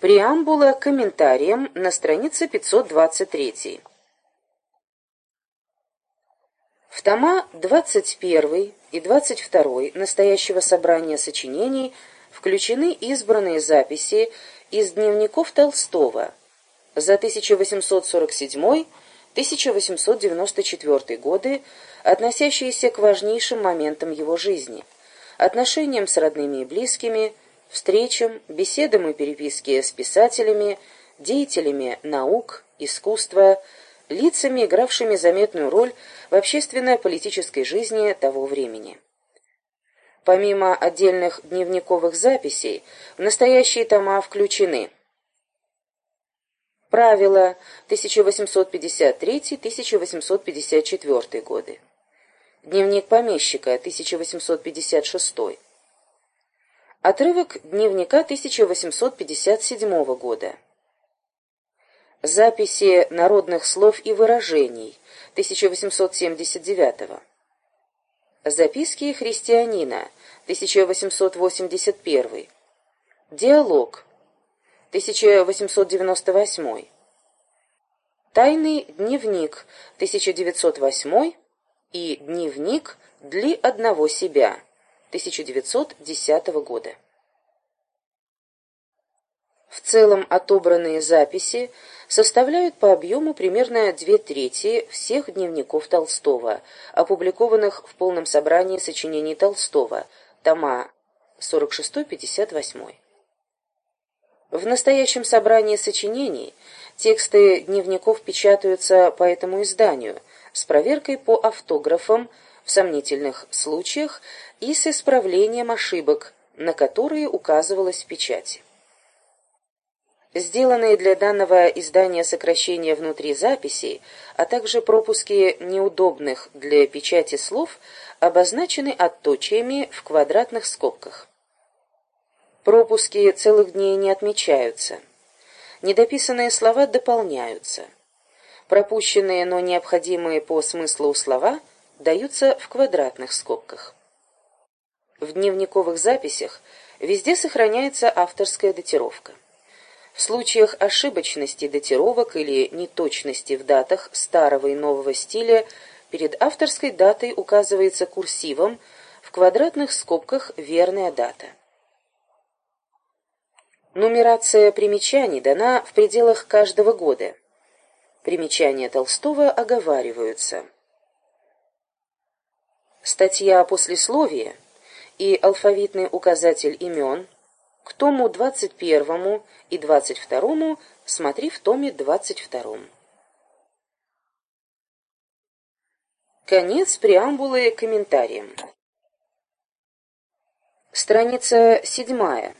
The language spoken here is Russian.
Преамбула к комментариям на странице 523. В тома 21 и 22 настоящего собрания сочинений включены избранные записи из дневников Толстого за 1847-1894 годы, относящиеся к важнейшим моментам его жизни, отношениям с родными и близкими, встречам, беседам и переписке с писателями, деятелями наук, искусства, лицами, игравшими заметную роль в общественно-политической жизни того времени. Помимо отдельных дневниковых записей, в настоящие тома включены Правила 1853-1854 годы. Дневник помещика 1856 Отрывок дневника 1857 года. Записи народных слов и выражений 1879. Записки христианина 1881. Диалог 1898. Тайный дневник 1908 и Дневник для одного себя 1910 года. В целом отобранные записи составляют по объему примерно две трети всех дневников Толстого, опубликованных в полном собрании сочинений Толстого, тома 46-58. В настоящем собрании сочинений тексты дневников печатаются по этому изданию с проверкой по автографам в сомнительных случаях и с исправлением ошибок, на которые указывалось в печати. Сделанные для данного издания сокращения внутри записей, а также пропуски неудобных для печати слов обозначены отточиями в квадратных скобках. Пропуски целых дней не отмечаются. Недописанные слова дополняются. Пропущенные, но необходимые по смыслу слова – даются в квадратных скобках. В дневниковых записях везде сохраняется авторская датировка. В случаях ошибочности датировок или неточности в датах старого и нового стиля перед авторской датой указывается курсивом в квадратных скобках верная дата. Нумерация примечаний дана в пределах каждого года. Примечания Толстого оговариваются – статья послесловия и алфавитный указатель имен к тому 21 и 22 смотри в томе 22. Конец преамбулы комментарием. Страница 7.